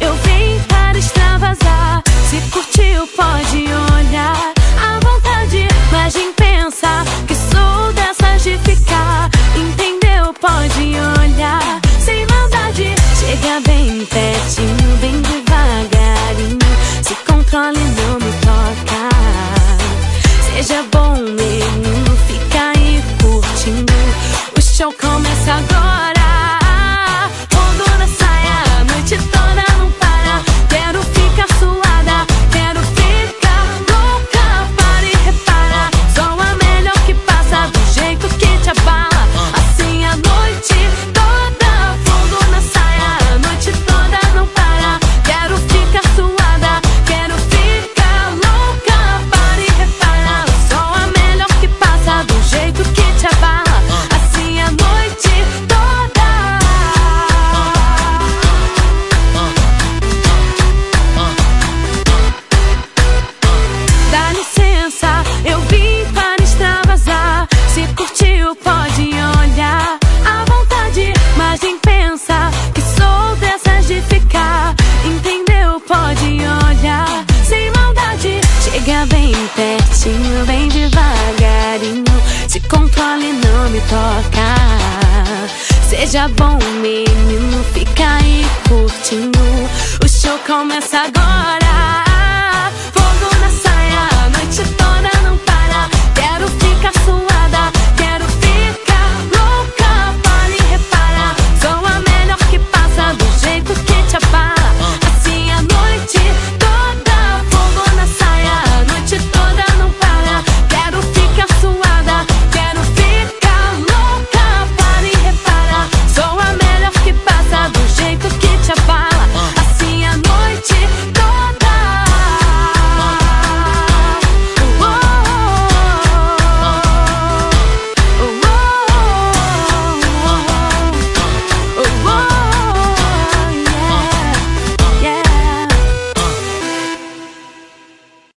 eu vim para extravasar. Se curtiu, pode falei não toca. Seja bom, menino, fica aí curtindo. O show começa agora.